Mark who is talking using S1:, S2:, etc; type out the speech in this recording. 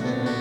S1: Amen.